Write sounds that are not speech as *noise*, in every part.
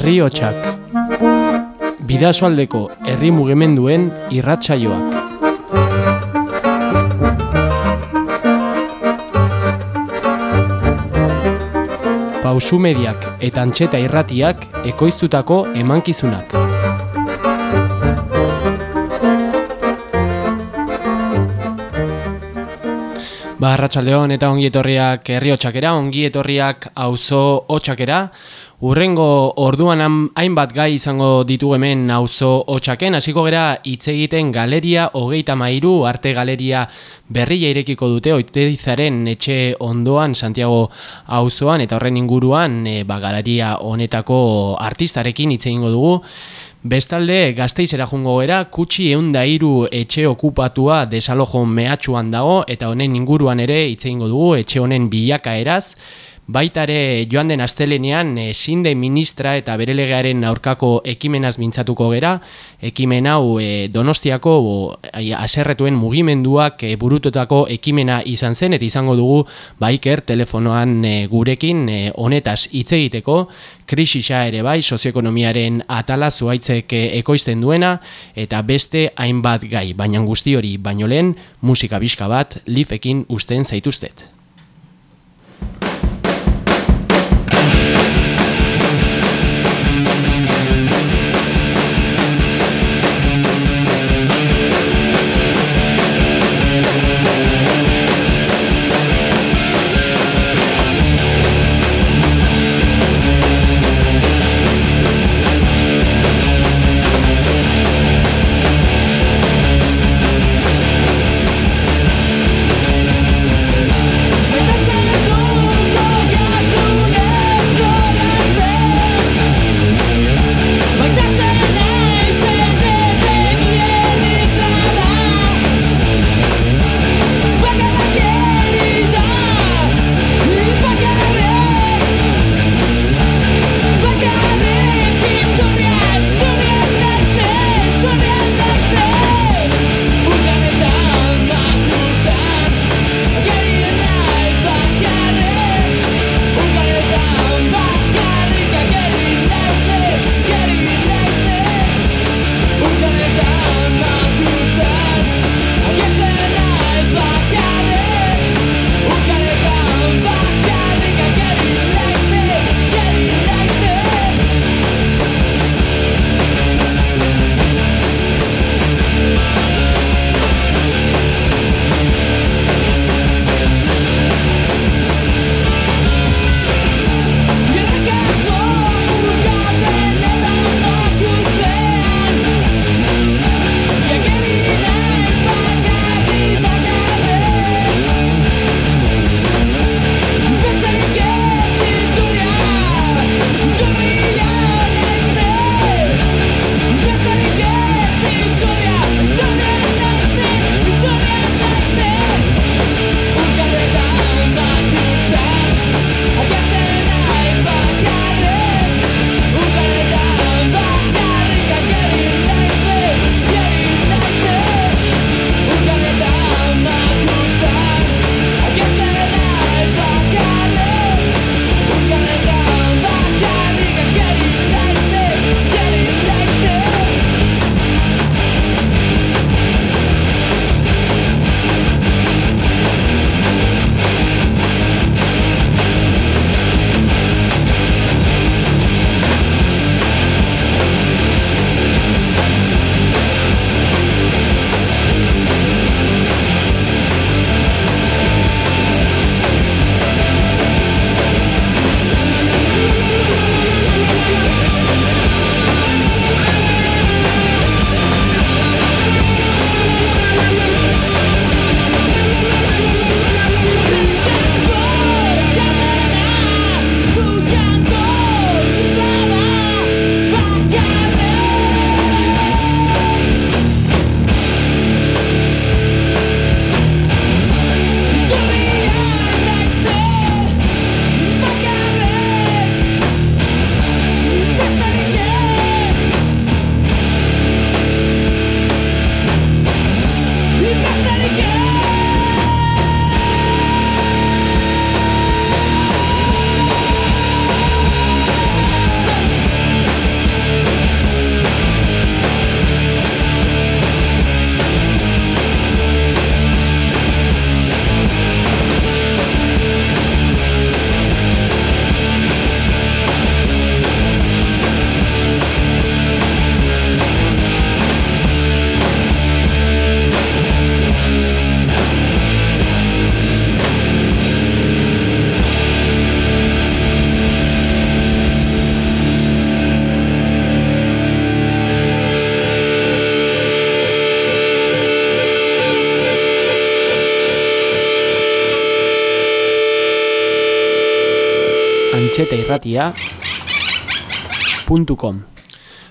Herri hotxak Bidasoaldeko herri mugimenduen irratsaioak. Pausu mediak eta antxeta irratiak ekoiztutako emankizunak. Ba, Arratxaldeon eta ongi etorriak herri hotxakera, ongi etorriak auzo hotxakera. Urrengo orduan hainbat gai izango ditu hemen auzo hotxaken, hasiko gera hitz egiten galeria hogeita mairu, arte galeria berria irekiko dute, oitedizaren etxe ondoan Santiago auzoan eta horren inguruan e, ba, galeria honetako artistarekin hitz egingo dugu. Bestalde, gazteizera jungo gera, kutsi eunda iru etxe okupatua desalojo mehatxuan dago, eta honen inguruan ere, itzein dugu, etxe honen bilaka eraz, Baitare joan den astelenean e, sinde ministra eta bere legearen aurkako ekimenaz mintzatuko gera, ekimen hau e, donostiako bo, aserretuen mugimenduak e, burututako ekimena izan zen, eta izango dugu baiker telefonoan gurekin e, honetaz hitz egiteko, krisisa ere bai, sozioekonomiaren atala zuaitzek ekoizten duena, eta beste hainbat gai, baina guzti hori baino lehen musika bizka bat lifekin usten zaituztet.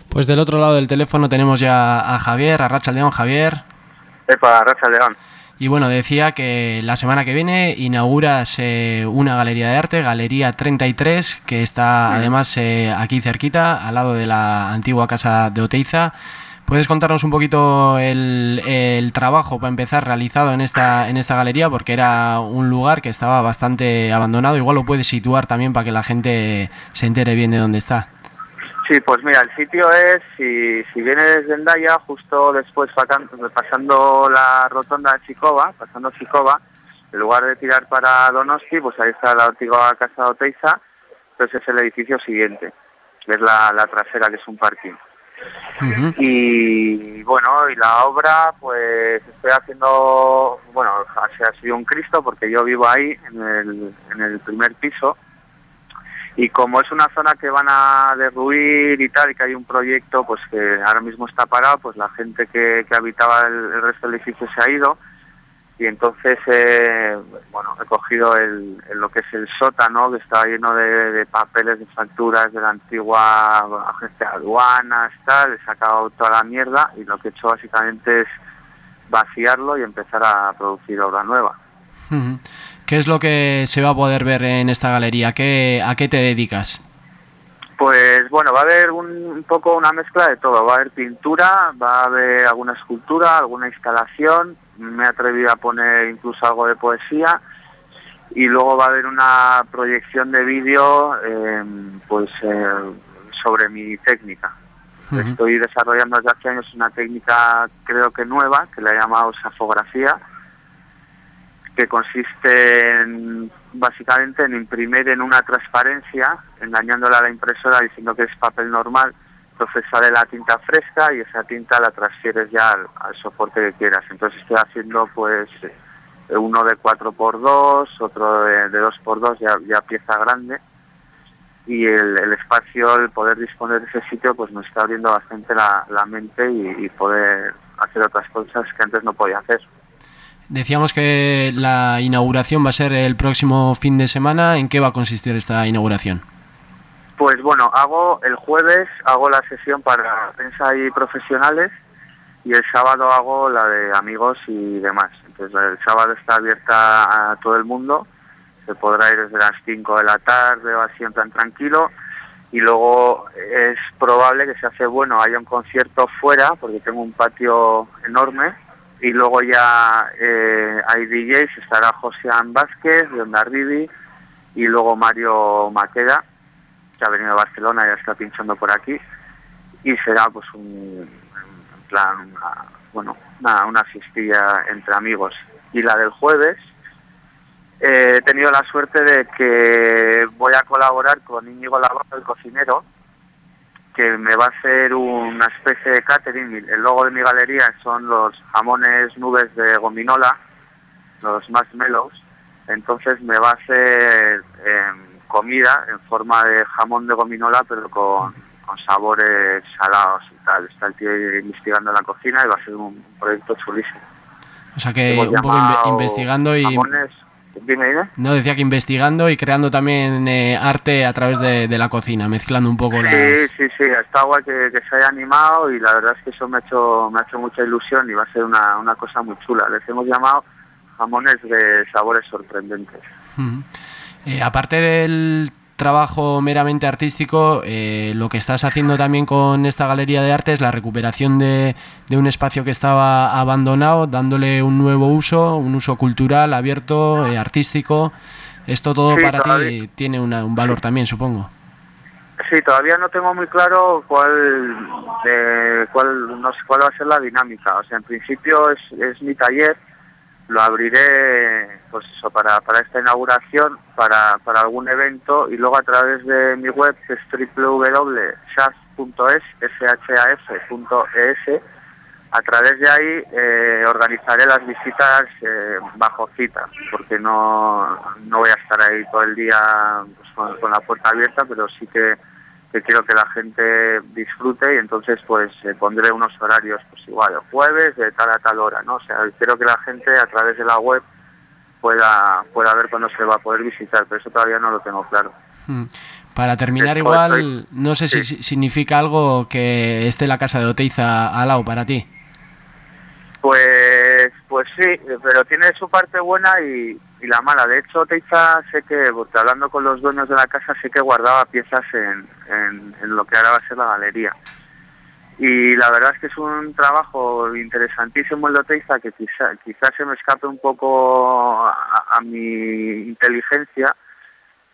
Pues del otro lado del teléfono tenemos ya a Javier, a Racha León. Javier. Epa, Racha León. Y bueno, decía que la semana que viene inauguras una galería de arte, Galería 33, que está además eh, aquí cerquita, al lado de la antigua casa de Oteiza. ¿Puedes contarnos un poquito el, trabajo, para empezar, realizado en esta, en esta galería? Porque era un lugar que estaba bastante abandonado. Igual lo puedes situar también para que la gente se entere bien de dónde está. Sí, pues mira, el sitio es, si, si vienes desde Endaya, justo después pasando la rotonda de Chicova, pasando Chicova, en lugar de tirar para Donosti, pues ahí está la antigua casa de Oteiza, entonces es el edificio siguiente, es la, la trasera, que es un parking. Y bueno, y la obra, pues estoy haciendo, bueno, ha sido un Cristo porque yo vivo ahí en el, en el primer piso. Y como es una zona que van a derruir y tal, y que hay un proyecto pues que ahora mismo está parado, pues la gente que, habitaba el resto del edificio se ha ido y entonces eh, bueno he cogido el, lo que es el sótano que está lleno de, papeles de facturas de la antigua agencia de aduanas tal he sacado toda la mierda y lo que he hecho básicamente es vaciarlo y empezar a producir obra nueva ¿Qué es lo que se va a poder ver en esta galería? ¿Qué, ¿A qué te dedicas? Pues bueno, va a haber un, poco una mezcla de todo. Va a haber pintura, va a haber alguna escultura, alguna instalación, me he atrevido a poner incluso algo de poesía y luego va a haber una proyección de vídeo eh, pues eh, sobre mi técnica. Estoy desarrollando desde hace años una técnica creo que nueva, que la he llamado safografía, que consiste en, básicamente en imprimir en una transparencia, engañándola a la impresora diciendo que es papel normal, entonces sale la tinta fresca y esa tinta la transfieres ya al, soporte que quieras. Entonces estoy haciendo pues eh, uno de 4x2, otro de, de 2x2, ya, ya pieza grande. Y el, espacio, el poder disponer de ese sitio, pues me está abriendo bastante la, mente y poder hacer otras cosas que antes no podía hacer. Decíamos que la inauguración va a ser el próximo fin de semana. ¿En qué va a consistir esta inauguración? Pues bueno, hago el jueves, hago la sesión para prensa y profesionales y el sábado hago la de amigos y demás. Entonces el sábado está abierta a todo el mundo, se podrá ir desde las 5 de la tarde o así en tan tranquilo y luego es probable que se hace bueno, haya un concierto fuera porque tengo un patio enorme y luego ya eh, hay DJs, estará José Vázquez de Ondarribi y luego Mario Maqueda que ha venido a Barcelona y está pinchando por aquí y será pues un plan una, bueno una, una fiestilla entre amigos y la del jueves eh, he tenido la suerte de que voy a colaborar con Íñigo Lavarro, el cocinero, que me va a hacer una especie de catering. El logo de mi galería son los jamones nubes de gominola, los más melos. Entonces me va a hacer... Eh, comida en forma de jamón de gominola, pero con, sabores salados y tal. Está el tío investigando en la cocina y va a ser un proyecto chulísimo. O sea que un poco investigando y... No, decía que investigando y creando también eh, arte a través de, la cocina, mezclando un poco las... Sí, sí, sí, está guay que, se haya animado y la verdad es que eso me ha hecho, me ha hecho mucha ilusión y va a ser una, una cosa muy chula. Les hemos llamado jamones de sabores sorprendentes. Eh, aparte del trabajo meramente artístico, eh, lo que estás haciendo también con esta galería de arte es la recuperación de, un espacio que estaba abandonado, dándole un nuevo uso, un uso cultural, abierto, eh, artístico. Esto todo para ti tiene un valor también, supongo. Sí, todavía no tengo muy claro cuál, cuál, no sé cuál va a ser la dinámica. O sea, en principio es, es mi taller, lo abriré pues eso para, para esta inauguración, para, para algún evento y luego a través de mi web que es www.shaf.es, shaf.es, a través de ahí eh, organizaré las visitas eh, bajo cita, porque no, no voy a estar ahí todo el día pues, con la puerta abierta, pero sí que que quiero que la gente disfrute y entonces pues eh, pondré unos horarios pues igual jueves de tal a tal hora no o sea quiero que la gente a través de la web pueda, pueda ver cuándo se va a poder visitar, pero eso todavía no lo tengo claro. Mm. Para terminar igual, no sé si significa algo que esté la casa de Oteiza al lado para ti. Pues, pues sí, pero tiene su parte buena y, la mala. De hecho, Oteiza sé que, porque hablando con los dueños de la casa, sé que guardaba piezas en, en, lo que ahora va a ser la galería. Y la verdad es que es un trabajo interesantísimo el de Oteiza que quizás quizá se me escape un poco a mi inteligencia,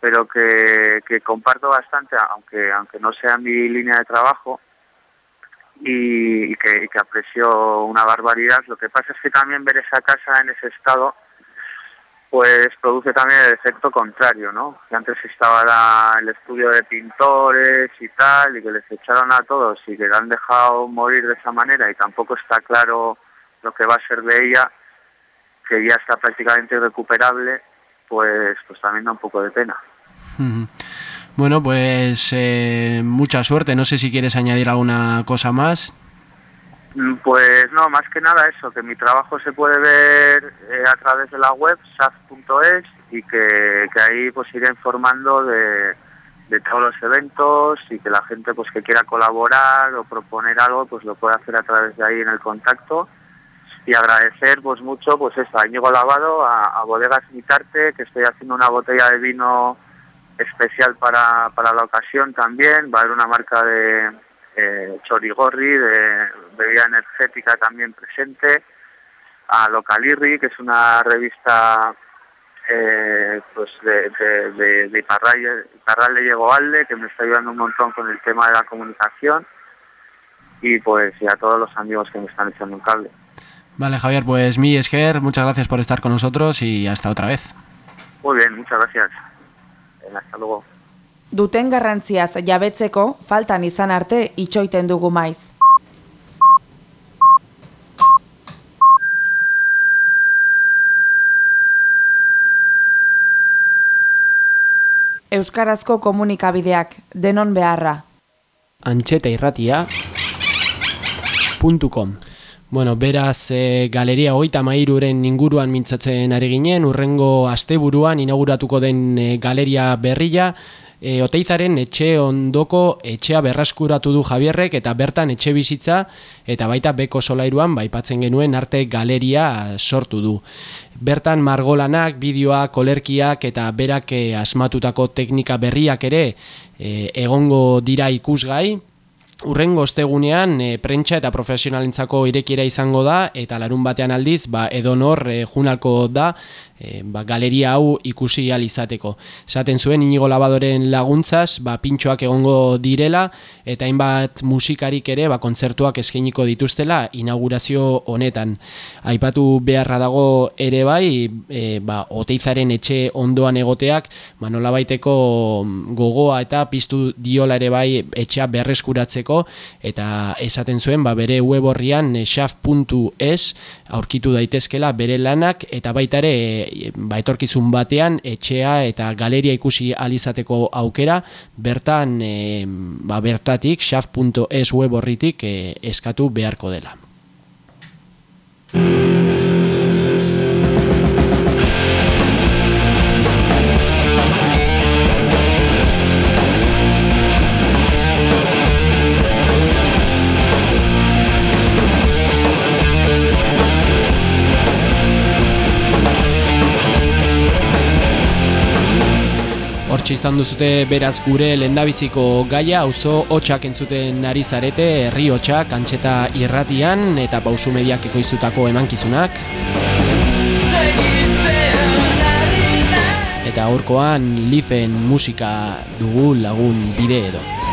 pero que, comparto bastante, aunque, aunque no sea mi línea de trabajo, y, que, aprecio una barbaridad. Lo que pasa es que también ver esa casa en ese estado, pues produce también el efecto contrario, ¿no? Que antes estaba el estudio de pintores y tal, y que les echaron a todos y que la han dejado morir de esa manera y tampoco está claro lo que va a ser de ella, que ya está prácticamente irrecuperable pues, pues también da un poco de pena. *laughs* Bueno, pues eh, mucha suerte. No sé si quieres añadir alguna cosa más. Mm, pues no, más que nada eso, que mi trabajo se puede ver eh, a través de la web, saf.es, y que, ahí pues iré informando de, todos los eventos y que la gente pues que quiera colaborar o proponer algo pues lo puede hacer a través de ahí en el contacto y agradecer pues mucho pues eso, a Íñigo Lavado, a, Bodegas Mitarte, que estoy haciendo una botella de vino especial para, para la ocasión también, va a haber una marca de eh, chorigorri, de bebida energética también presente, a Localirri, que es una revista eh, pues de, de, de, de Iparralle, Llegó Alde, que me está ayudando un montón con el tema de la comunicación, y pues y a todos los amigos que me están echando un cable. Vale, Javier, pues mi Esger, muchas gracias por estar con nosotros y hasta otra vez. Muy bien, muchas gracias. Hasta luego. Duten garrantziaz jabetzeko, faltan izan arte itxoiten dugu maiz. Euskarazko komunikabideak, denon beharra. Antxeta irratia. Bueno, beraz, e, galeria hogeita mairuren inguruan mintzatzen ari ginen, urrengo asteburuan inauguratuko den e, galeria berria, e, oteizaren etxe ondoko etxea berraskuratu du Javierrek eta bertan etxe bizitza eta baita beko solairuan baipatzen genuen arte galeria sortu du. Bertan margolanak, bideoak, kolerkiak eta berak asmatutako teknika berriak ere e, egongo dira ikusgai, Urrengo ostegunean e, prentsa eta profesionalentzako irekiera izango da eta larun batean aldiz ba, edonor e, junalko da e, ba, galeria hau ikusi izateko. Esaten zuen inigo labadoren laguntzaz ba, pintxoak egongo direla eta hainbat musikarik ere ba, kontzertuak eskainiko dituztela inaugurazio honetan. Aipatu beharra dago ere bai e, ba, oteizaren etxe ondoan egoteak ba, nola baiteko gogoa eta piztu diola ere bai etxea berreskuratzeko eta esaten zuen ba, bere web horrian shaf.es aurkitu daitezkela bere lanak eta baita ere ba, etorkizun batean etxea eta galeria ikusi alizateko aukera bertan e, ba, bertatik shaf.es web horritik e, eskatu beharko dela. Hortxe izan duzute beraz gure lendabiziko gaia, auzo hotxak entzuten nari zarete, herri hotxak, antxeta irratian eta pausu mediak ekoiztutako emankizunak. Eta aurkoan lifen musika dugu lagun bide edo.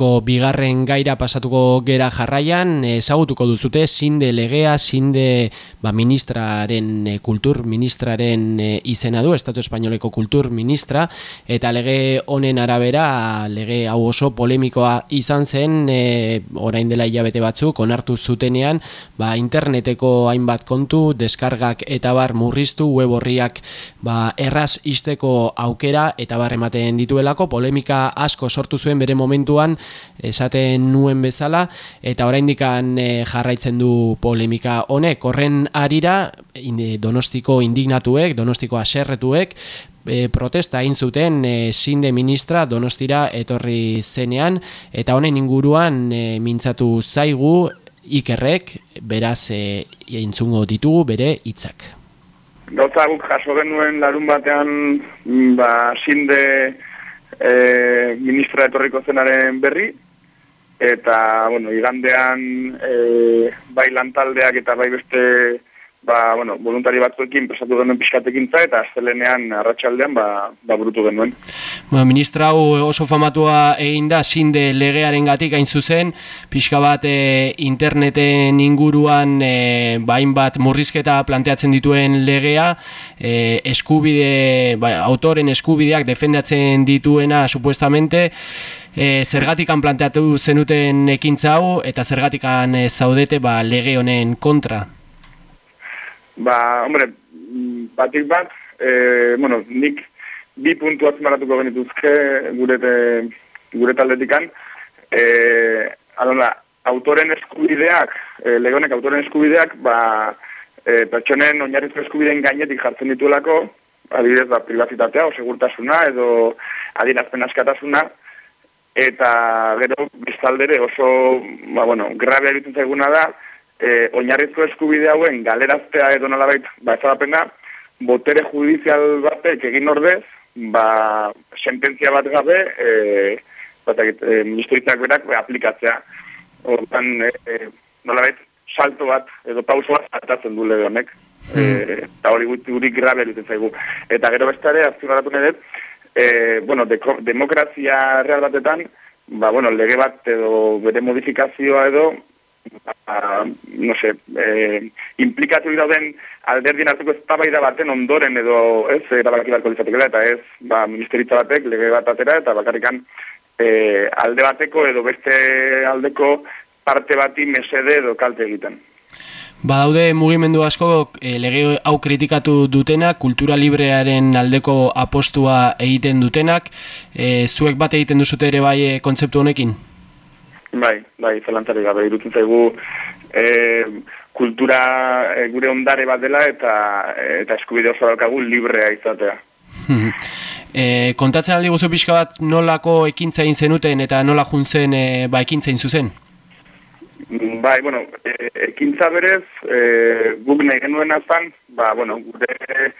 Gaurko bigarren gaira pasatuko gera jarraian, ezagutuko duzute zinde legea, zinde ba, ministraren, e, kultur ministraren e, izena du, Estatu Espainoleko kultur ministra, eta lege honen arabera, lege hau oso polemikoa izan zen, e, orain dela hilabete batzuk, onartu zutenean, ba, interneteko hainbat kontu, deskargak eta bar murriztu, web horriak ba, erraz isteko aukera, eta bar ematen dituelako, polemika asko sortu zuen bere momentu momentuan esaten nuen bezala eta oraindikan e, jarraitzen du polemika honek horren arira Donostiko indignatuek, Donostiko aserretuek e, protesta egin zuten e, sinde ministra Donostira etorri zenean eta honen inguruan e, mintzatu zaigu ikerrek beraz e, intzungo ditugu bere hitzak. Gauza guk jaso genuen larun batean ba, sinde e, ministra etorriko zenaren berri, eta, bueno, igandean e, bai lantaldeak eta bai beste ba, bueno, voluntari batzuekin presatu genuen pixkatekin za, eta aztelenean arratsaldean ba, ba burutu genuen. Bueno, ministra hau oso famatua egin da, zinde legearen gatik hain zuzen, pixka bat e, interneten inguruan e, bain bat murrizketa planteatzen dituen legea, e, eskubide, ba, autoren eskubideak defendatzen dituena, supuestamente, e, zergatikan planteatu zenuten ekintza hau, eta zergatikan zaudete ba, lege honen kontra. Ba, hombre, batik bat, e, bueno, nik bi puntu azmaratuko genituzke gure, te, gure taldetikan. E, adonda, autoren eskubideak, e, legonek autoren eskubideak, ba, e, pertsonen oinarrizko eskubideen gainetik jartzen dituelako, adibidez, ba, privazitatea o segurtasuna edo adirazpen askatasuna, eta gero biztaldere oso, ba, bueno, grabe egiten zaiguna da, e, oinarrizko eskubide hauen galeraztea edo nolabait ba ezagapena botere judizial batek egin ordez ba sententzia bat gabe eh batak e, ministeritzak berak be, aplikatzea. Orduan e, e, nolabait salto bat edo pauso bat hartatzen du lege honek. Hmm. e, eta hori guri grabe duten zaigu. Eta gero bestare azpimarratu dut e, bueno, deko, demokrazia real batetan ba, bueno, lege bat edo bere modifikazioa edo ba, no sé, eh, implikatu dauden alderdien hartuko eztabaida baten ondoren edo ez erabaki barko litzatekela eta ez ba, ministeritza batek lege bat atera eta bakarrikan eh, alde bateko edo beste aldeko parte bati mesede edo kalte egiten. Ba daude mugimendu asko e, lege hau kritikatu dutenak, kultura librearen aldeko apostua egiten dutenak, e, zuek bat egiten duzute ere bai kontzeptu honekin? Bai, bai, zelantzari gabe, irutzen zaigu e, kultura e, gure ondare bat dela eta eta eskubide oso daukagu librea izatea. *laughs* e, kontatzen aldi guzu pixka bat nolako ekintza egin zenuten eta nola juntzen e, ba, ekintza egin zuzen? Bai, bueno, e, ekintza berez, e, guk nahi genuen azan, ba, bueno, gure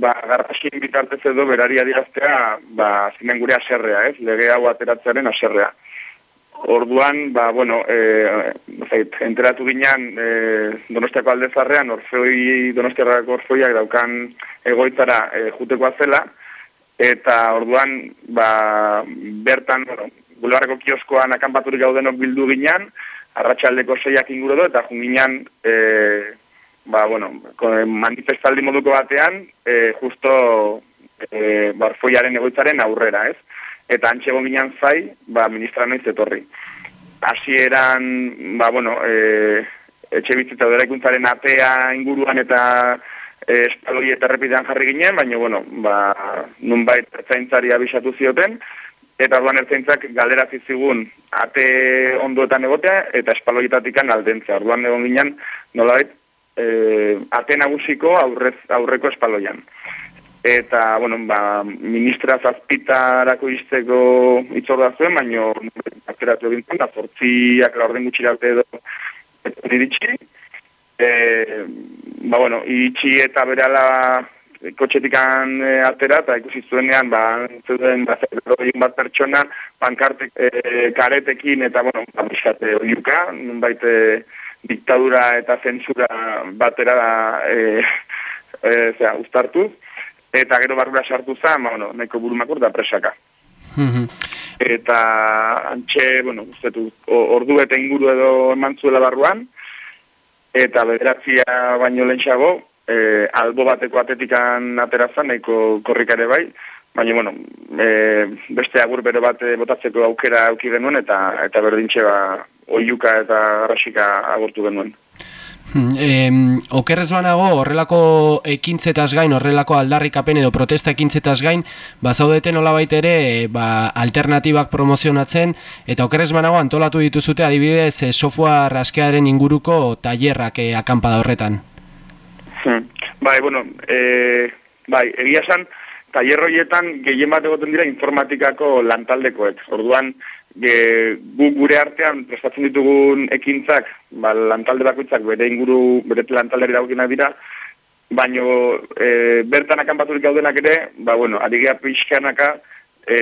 ba, garraskin bitartez edo berari adiraztea, ba, zinen gure aserrea, ez? Lege hau ateratzearen aserrea. Orduan, ba, bueno, e, zait, enteratu ginean e, donostiako aldezarrean, orfeoi, donostiarrako orfeoiak daukan egoitzara e, jutekoa zela, eta orduan, ba, bertan, bueno, bularreko kioskoan akanpaturik gaudenok bildu ginean, arratsaldeko zeiak inguru do, eta junginean, e, ba, bueno, manifestaldi moduko batean, e, justo e, barfoiaren egoitzaren aurrera, ez? Eta antxe gominan zai, ba, ministra noiz etorri. Hasieran, ba, bueno, e, etxe bitzitza ikuntaren atea inguruan eta e, espaloi eta repidean jarri ginen, baina, bueno, ba, nunbait ertzaintzari abisatu zioten, eta orduan ertzaintzak galera zizigun ate onduetan egotea eta espaloietatik aldentzea. Orduan egon ginen, nolabait, e, ate nagusiko aurrez, aurreko espaloian eta, bueno, ba, ministra zazpitarako izteko itzorda zuen, baino, atzeratu egin zen, da, zortziak laurden gutxirarte edo diritxi. E, ba, bueno, itxi eta berala kotxetikan e, atera, eta ikusi zuenean, ba, zuen, ba, bat pertsona, pankartek e, karetekin, eta, bueno, ba, bisate oiuka, nunbait, e, diktadura eta zentsura batera, e, e, zera, ustartuz eta gero barrura sartu ma, bueno, nahiko burumakur da presaka. Mhm. eta antxe, bueno, ustetu, ordu eta inguru edo eman zuela barruan, eta bederatzia baino lehentxago, e, albo bateko atetikan aterazan, nahiko korrikare bai, baina, bueno, e, beste agur bero bat botatzeko aukera auki genuen, eta eta berdintxe ba, oiuka eta garrasika agurtu genuen. Eh, okerrez banago, horrelako ekintzetaz gain, horrelako aldarrikapen edo protesta ekintzetaz gain, ba, zaudete nola ere, ba, alternatibak promozionatzen, eta okerrez banago antolatu dituzute adibidez e, software askearen inguruko tailerrak e, akampada horretan. Hmm. Bai, bueno, e, bai, egia esan, tailerroietan gehien bat egoten dira informatikako lantaldekoek. Orduan, ge, gu gure artean prestatzen ditugun ekintzak, ba, lantalde bakoitzak bere inguru, bere lantalderi dagokinak dira, baino e, bertan akanpaturik gaudenak ere, ba, bueno, adigea pixkanaka, e,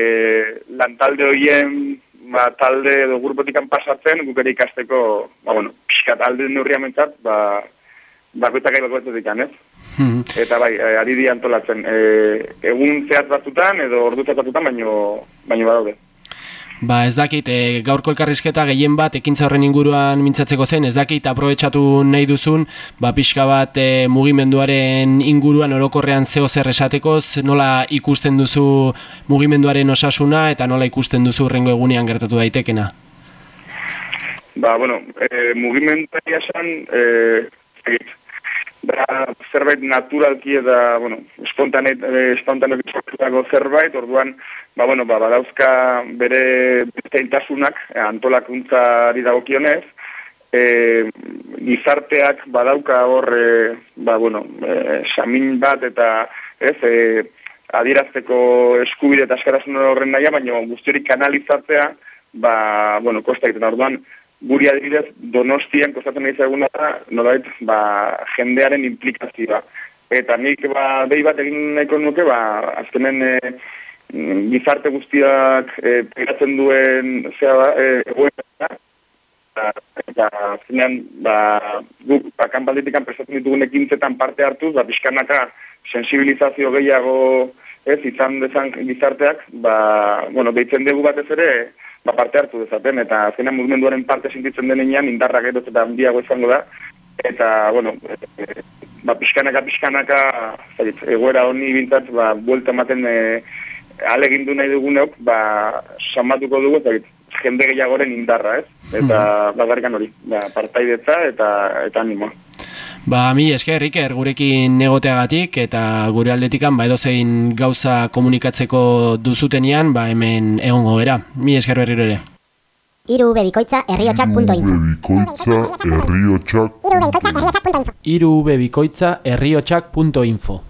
lantalde horien ba, talde edo grupotikan pasatzen, guk ere ikasteko, ba, bueno, pixkat alde neurria mentzat, ba, bakoitzak ahi bakoitzetik, ez? Hmm. Eta bai, e, ari di antolatzen, e, egun zehat batzutan edo ordu zehat batzutan, baino, baino badaude. Ba ez dakit, e, gaurko elkarrizketa gehien bat ekintza horren inguruan mintzatzeko zen, ez dakit aprobetsatu nahi duzun, ba pixka bat e, mugimenduaren inguruan orokorrean zeo zer esatekoz, nola ikusten duzu mugimenduaren osasuna eta nola ikusten duzu rengo egunean gertatu daitekena? Ba, bueno, e, mugimenduari esan, e, da zerbait naturalki eta, bueno, espontanet, espontanet zerbait, orduan, ba, bueno, ba, badauzka bere zeintasunak eh, antolakuntzari dagokionez, e, gizarteak badauka hor, e, ba, bueno, e, samin bat eta ez, e, adierazteko eskubide eta eskarasun horren naia, baina guztiorik kanalizatzea, ba, bueno, kosta egiten orduan, guri adibidez donostian kostatzen nahi zeguna da, nolait, ba, jendearen implikazioa. Eta nik, ba, behi bat egin nahiko nuke, ba, azkenen, e, gizarte guztiak e, duen zera da, e, eta zinean, ba, guk, bakan balditikan prestatzen ditugun ekintzetan parte hartuz, ba, pixkanaka sensibilizazio gehiago ez, izan dezan gizarteak, ba, bueno, behitzen dugu batez ere, ba, parte hartu dezaten, eta zinean mugimenduaren parte sintitzen denean, indarra gero eta handiago izango da, eta, bueno, e, ba, pixkanaka, pixkanaka, zait, egoera honi bintzat, ba, buelta ematen, e, alegin du nahi duguneok, ba, samatuko dugu, eta jende gehiagoren indarra, ez? Eta, mm bagarrikan hori, ba, partaidetza eta, eta animo. Ba, mi esker, Iker, gurekin negoteagatik eta gure aldetikan, ba, edozein gauza komunikatzeko duzutenian, ba, hemen egongo gera. Mi esker berriro ere. Iru bebikoitza erriotxak.info Iru bebikoitza erriotxak.info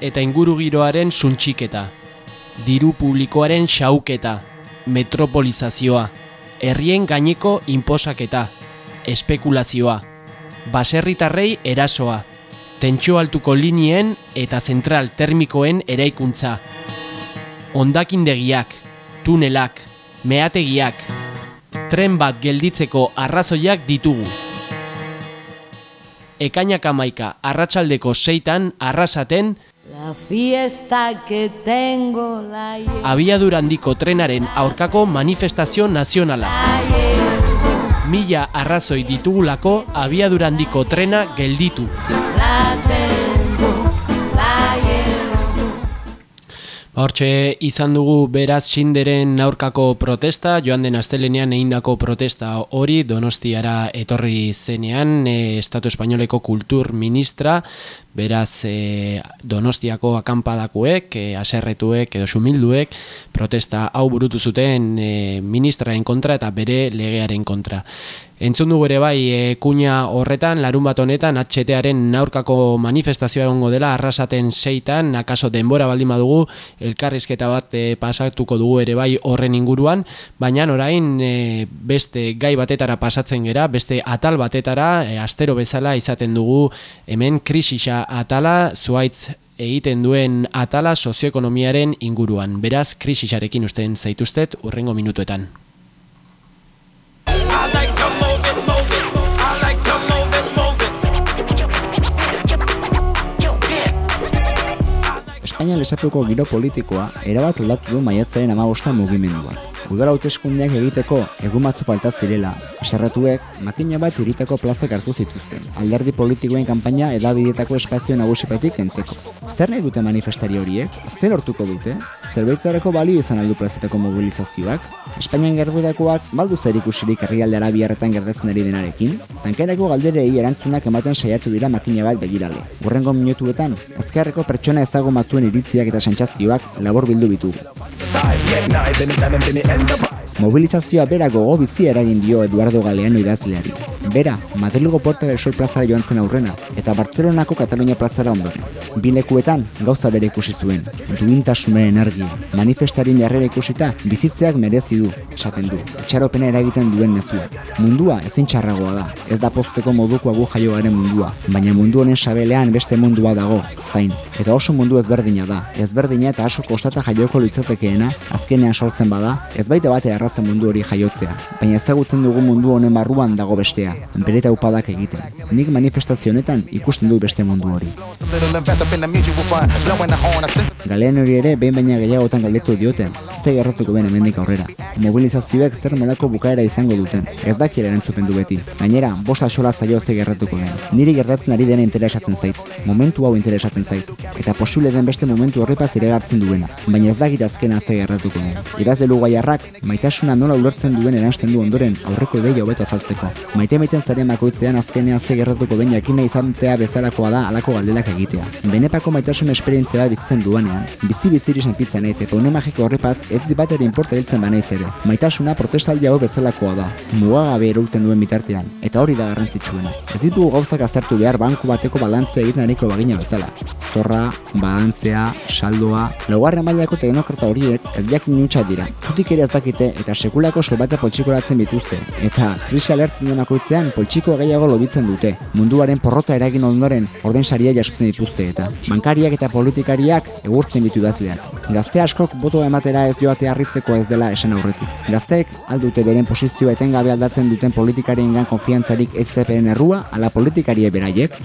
eta ingurugiroaren suntxiketa, diru publikoaren xauketa, metropolizazioa, herrien gaineko inposaketa, espekulazioa, baserritarrei erasoa, tentsio altuko linien eta zentral termikoen eraikuntza, ondakindegiak, tunelak, meategiak, tren bat gelditzeko arrazoiak ditugu. Ekainak amaika, arratsaldeko seitan, arrasaten, La fiesta que tengo la llevo. abiadura handiko trenaren aurkako manifestazio nazionala. Mila arrazoi ditugulako abiadura handiko trena gelditu. Hortxe izan dugu beraz Schinderen aurkako protesta, joan den astelenean egindako protesta hori Donostiara etorri zenean e, Estatu Espainoleko kultur ministra, beraz e, Donostiako akampadakuek, e, aserretuek edo sumilduek protesta hau burutu zuten e, ministraren kontra eta bere legearen kontra. Entzun dugu ere bai e, kuña horretan, larun bat honetan, HTaren aurkako manifestazioa egongo dela, arrasaten seitan, akaso denbora baldin badugu, elkarrizketa bat e, pasatuko dugu ere bai horren inguruan, baina orain e, beste gai batetara pasatzen gera, beste atal batetara, e, astero bezala izaten dugu hemen krisisa atala, zuaitz egiten duen atala sozioekonomiaren inguruan. Beraz, krisisarekin usten zaituztet urrengo minutuetan. Espainia lesatuko giro politikoa erabat aldatu du maiatzaren amabosta mugimenduak. Udara hauteskundeak egiteko egun batzu falta zirela, eserratuek makina bat iritako plazak hartu zituzten, alderdi politikoen kanpaina edabideetako espazio nagusipetik entzeko. Zer nahi dute manifestari horiek? Zer hortuko dute? Zerbaiterako balio izan aldu plazapeko mobilizazioak? Espainian gertutakoak baldu zer ikusirik herrialde arabiarretan gertatzen ari denarekin? Tankerako galderei erantzunak ematen saiatu dira makina bat begirale. Urrengo minutuetan, ezkerreko pertsona ezagun batzuen iritziak eta sentsazioak labor bildu bitugu. Mobilizazioa bera gogo bizi eragin dio Eduardo Galeano idazleari. Bera, Madrilgo Porta del Sol plazara joan zen aurrena, eta Bartzelonako Katalunia plazara ondoren. Bi lekuetan gauza bere ikusi zuen, duintasunaren energia. Manifestarien jarrera ikusita, bizitzeak merezi du, esaten du. Itxaropena eragiten duen mezua. Mundua ezin txarragoa da, ez da pozteko moduko agu jaio garen mundua, baina mundu honen sabelean beste mundua dago, zain. Eta oso mundu ezberdina da, ezberdina eta aso kostata jaioko litzatekeena, azkenean sortzen bada, ez baita bate errazen mundu hori jaiotzea, baina ezagutzen dugu mundu honen barruan dago bestea, bere taupadak egiten. Nik manifestazio honetan ikusten dut beste mundu hori. Galean hori ere behin baina gehiagotan galdetu diote, ze gerratuko ben hemendik aurrera. Mobilizazioek zer molako bukaera izango duten, ez dakiera erantzupen du beti. Gainera, bost asola zaio ze gerratuko den. Niri gertatzen ari dena interesatzen zait, momentu hau interesatzen zait, eta posible den beste momentu horrepaz iragartzen duena, baina ez dakit azkena ze gertatuko den. Iraz delu gaiarrak, maitasuna nola ulertzen duen eransten du ondoren aurreko ideia hobeto azaltzeko. Maite maiten zaren bakoitzean azkenean ze gertatuko den jakina izatea bezalakoa da alako galdelak egitea. Benepako maitasun esperientzia bizitzen duanean, bizi biziri sentitzen naiz eta une magiko horrepaz ez dit bat ere inporta hiltzen banaiz ere. Maitasuna protestaldi hau bezalakoa da, mugagabe erauten duen bitartean, eta hori da garrantzitsuena. Ez ditugu gauzak aztertu behar banku bateko balantzea egiten ariko bagina bezala. Zorra, balantzea, saldoa, laugarren mailako teknokrata horiek ez jakin nutxa dira. Tutik ere ez dakite eta sekulako solbata poltsikolatzen bituzte. Eta krisi alertzen den bakoitzean poltsiko gehiago lobitzen dute. Munduaren porrota eragin ondoren orden saria jasotzen dituzte eta bankariak eta politikariak egurtzen bitu idazleak. Gazte askok boto ematera ez joate harritzeko ez dela esan aurretik. Gazteek aldute beren posizioa etengabe aldatzen duten politikariengan konfiantzarik ez zeperen errua ala politikarie beraiek.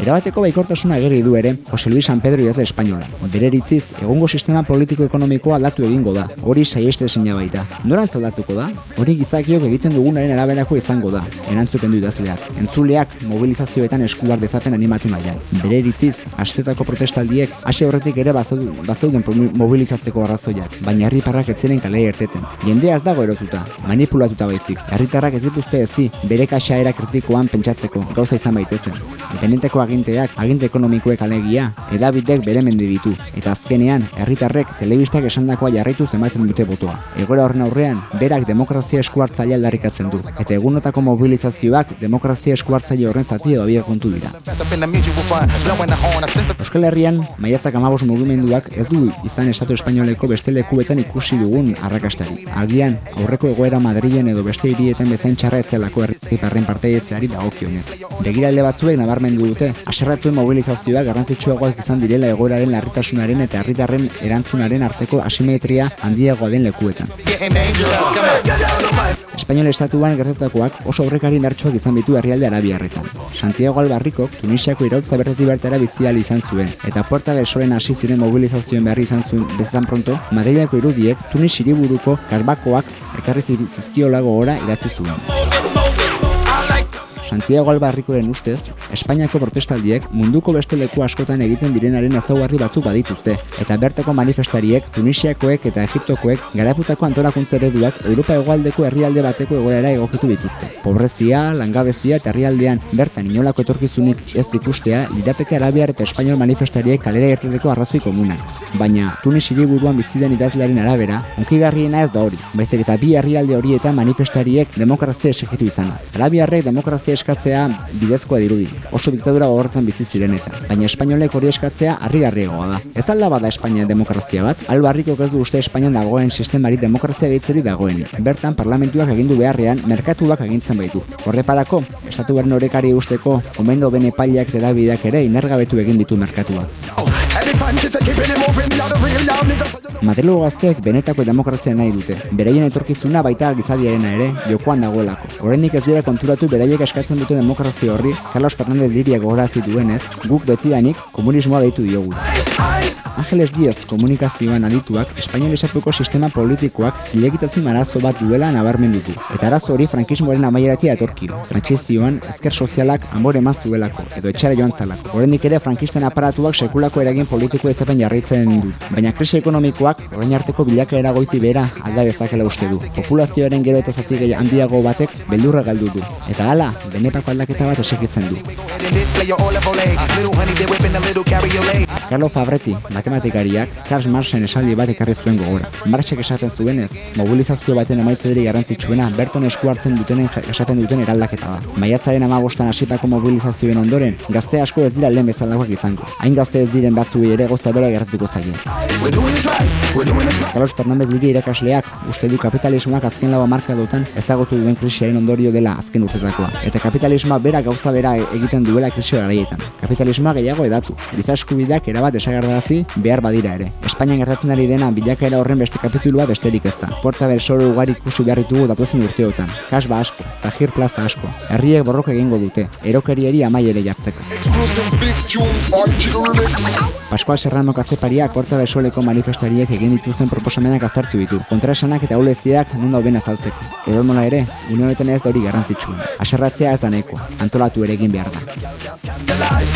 Erabateko baikortasuna ageri du ere Jose Luis San Pedro idazle espainola. Bere iritziz, egungo sistema politiko-ekonomikoa aldatu egingo da. Hori saieste zeina baita. Norantz aldatuko da? Hori gizakiok egiten dugunaren araberako izango da. Erantzupen du idazleak. Entzuleak mobilizazioetan eskular dezaten animatu nahian. Bere iritziz, astetako protestaldiek hase horretik ere bazau- bazeuden pro- mobilizatzeko arrazoiak, baina herritarrak ez ziren kalea erteten. Jendea ez dago erotuta, manipulatuta baizik. Herritarrak ez dituzte ezi, bere kaxaera kritikoan pentsatzeko, gauza izan baitezen. Independenteko aginteak, aginte ekonomikoek alegia, edabidek bere ditu. Eta azkenean, herritarrek telebistak esandakoa jarraitu ematen dute botoa. Egoera horren aurrean, berak demokrazia eskuartzaile aldarrikatzen du. Eta egunotako mobilizazioak demokrazia eskuartzaile horren zati edo kontu dira. Euskal Herrian, maiatzak amabos mugimenduak ez du izan Estatu Espainoleko beste lekuetan ikusi dugun arrakastari. Agian, aurreko egoera Madrilen edo beste hirietan bezain txarra etzelako herritarren parteitzeari dagokionez. Begiralde batzuek nabarmendu dute, aserratuen mobilizazioa garrantzitsuagoak izan direla egoeraren larritasunaren eta herritarren erantzunaren arteko asimetria handiagoa den lekuetan. Espainol estatuan gertatakoak oso aurrekari indartsuak izan bitu herrialde arabiarretan. Santiago Albarrikok Tunisiako irautza bertatik bertara biziali izan zuen, eta Puerta del Solen hasi ziren mobilizazioen berri izan zuen bezan pronto, Madrilako irudiek Tunis hiriburuko karbakoak ekarri zizkiolago gora idatzi zuen. Santiago Albarrikoren ustez, Espainiako protestaldiek munduko beste leku askotan egiten direnaren ezaugarri batzuk badituzte, eta bertako manifestariek, Tunisiakoek eta Egiptokoek garaputako antolakuntza ereduak Europa hegoaldeko herrialde bateko egoera egokitu dituzte. Pobrezia, langabezia eta herrialdean bertan inolako etorkizunik ez ikustea, lirateke Arabiar eta Espainiol manifestariek kalera irteteko arrazoi komunak. Baina, Tunis hiriburuan biziden idazlearen arabera, onkigarriena ez da hori, baizik eta bi herrialde horietan manifestariek demokrazia esegitu izan. Arabiarrek demokrazia eskatzea bidezkoa dirudi, oso diktadura gogortan bizi ziren eta, baina espainolek hori eskatzea harrigarriagoa da. Ez alda bada Espainia demokrazia bat, albarriko ez du uste Espainian dagoen sistemari demokrazia deitzeri dagoen. Bertan parlamentuak egindu beharrean merkatuak agintzen baitu. Horreparako, estatu beren horrekari usteko, omendo bene pailiak terabideak ere inergabetu egin ditu merkatua. Madrilgo gazteek benetako demokrazia nahi dute. Beraien etorkizuna baita gizadiarena ere, jokoan dagoelako. Horrenik ez dira konturatu beraiek eskatzen dute demokrazia horri, Carlos Fernández Liria gogorazi duenez, guk betidanik komunismoa deitu diogu. Ángeles Díaz komunikazioan adituak espainolisatuko sistema politikoak zilegitasun arazo bat duela nabarmendu du. Eta arazo hori frankismoaren amaieratia etorki. Trantsizioan ezker sozialak amore eman zuelako edo etxara joan zalako. Horrenik ere frankisten aparatuak sekulako eragin politiko ezapen jarraitzen du. Baina krisi ekonomikoak orain arteko bilakaera goiti bera alda bezakela uste du. Populazioaren gero eta zati gehi handiago batek beldurra galdu du. Eta hala, benepako aldaketa bat esekitzen du. Carlo Fabretti, matematikariak, Charles Marxen esaldi bat ekarri zuen gogora. Marxek esaten zuenez, mobilizazio baten emaitzederi garrantzitsuena berton esku hartzen dutenen esaten duten eraldaketa da. Maiatzaren amabostan hasitako mobilizazioen ondoren, gazte asko ez dira lehen bezalakoak izango. Hain gazte ez diren batzuei ere goza bera gerratuko zaie. Carlos Fernández Liri irakasleak, uste du kapitalismoak azken lau marka dutan ezagutu duen krisiaren ondorio dela azken urtetakoa. Eta kapitalismoa bera gauza bera egiten duela krisi garaietan. Kapitalismoa gehiago edatu, giza eskubideak erabat desagerdazi behar badira ere. Espainian gertatzen ari dena bilakaera horren beste kapitulua besterik ez da. Porta bel soro ugari ikusi behar ditugu datuzen urteotan. Kasba asko, tajir plaza asko. Herriek borroka egingo dute, erokerieri amaiere jartzeko. Pascual Serrano kazepariak Porta bel soleko manifestariek egin dituzten proposamenak azartu ditu. Kontraesanak eta uleziak non dauden azaltzeko. Edo nola ere, une honetan ez da hori garrantzitsu. Aserratzea ez da neko, antolatu ere egin behar da.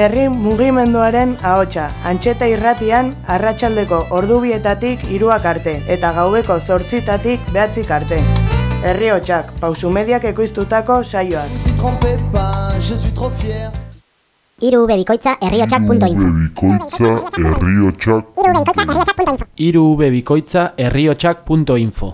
Herri mugimenduaren ahotsa, antxeta irratian, arratsaldeko ordubietatik iruak arte, eta gaubeko zortzitatik behatzik arte. Herri hotxak, pausu mediak ekoiztutako saioak. Iru bebikoitza herriotxak.info Iru herriotxak.info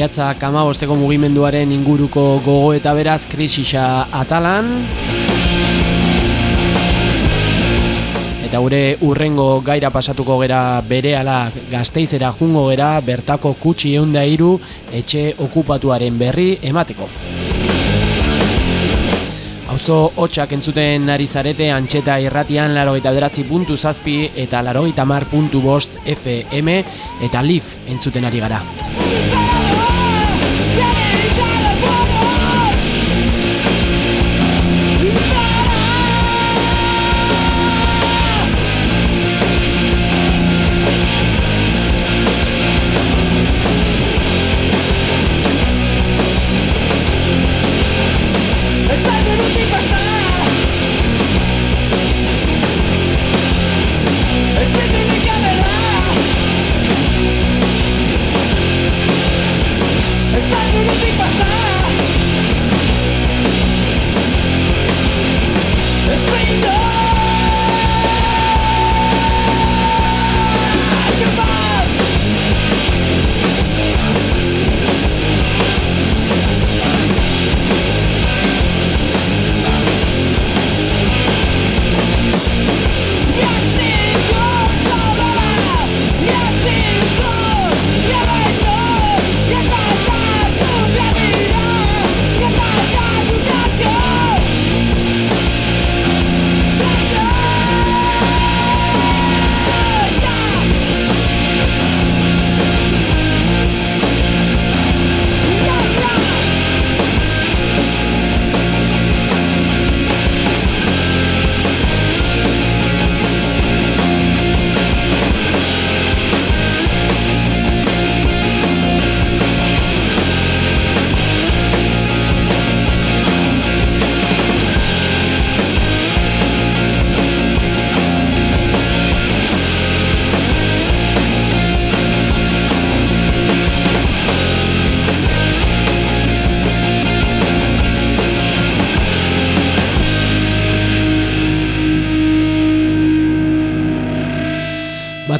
Maiatza kamabosteko mugimenduaren inguruko gogo eta beraz krisisa atalan Eta gure urrengo gaira pasatuko gera berehala gazteizera jungo gera bertako kutsi eunda iru etxe okupatuaren berri emateko. Auzo hotxak entzuten ari zarete antxeta irratian larogeita beratzi puntu zazpi eta larogeita mar puntu bost FM eta LIF entzuten ari gara.